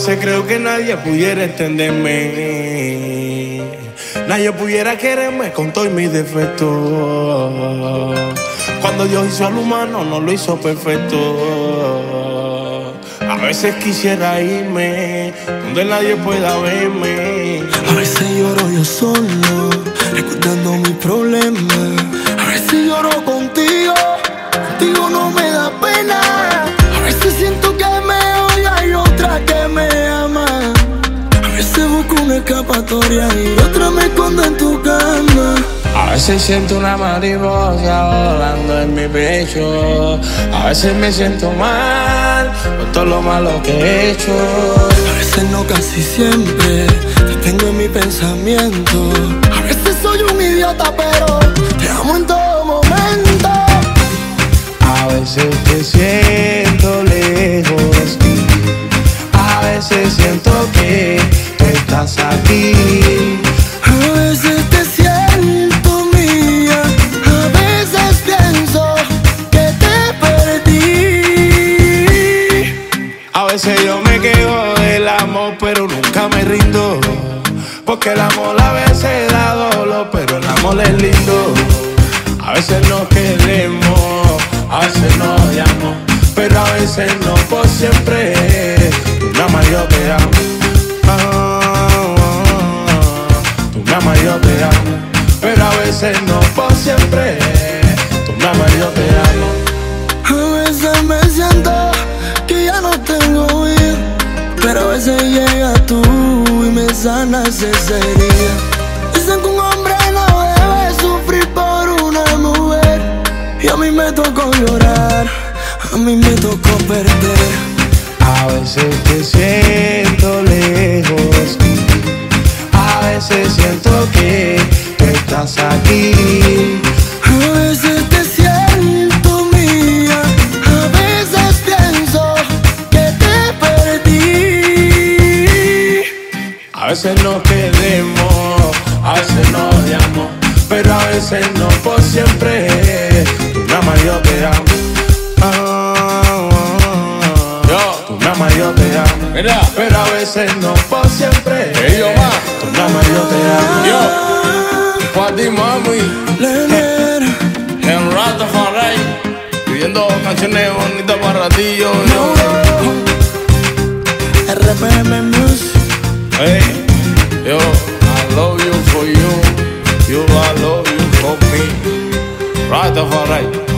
veces creo que nadie pudiera entenderme. Nadie pudiera quererme con todos mis defectos. Cuando Dios hizo al humano, no lo hizo perfecto. A veces quisiera irme donde nadie pueda verme. A veces lloro yo solo, recordando mi problema. A veces busco una escapatoria y otra me escondo en tu cama. A veces siento una mariposa volando en mi pecho. A veces me siento mal por todo lo malo que he hecho. A veces no, casi siempre te tengo en mi pensamiento. A veces soy un idiota, pero veces yo me quejo del amor, pero nunca me rindo. Porque el amor a veces da dolor, pero el amor es lindo. A veces nos queremos, a veces nos odiamos, pero a veces no por siempre. Tú me yo te amo. Ah, tú me yo te amo, pero a veces no por siempre. Llega tú y me sanas esa herida. Dicen que un hombre no debe sufrir por una mujer, y a mí me tocó llorar, a mí me tocó perder. A veces te siento veces nos queremos, a veces nos odiamos, pero a veces no por siempre. Tú me amas, yo te amo. Ah, yo, tú me amas, yo te amo. Mira. Pero a veces no por siempre. Ey, yo, ma. Tú me amas, yo te amo. Yo, para ti, mami, en Rastafari, pidiendo canciones bonitas para ti, yo, yo. RPM Music. Hey, yo, I love you for you, you, I love you for me. Rastafari, el rey.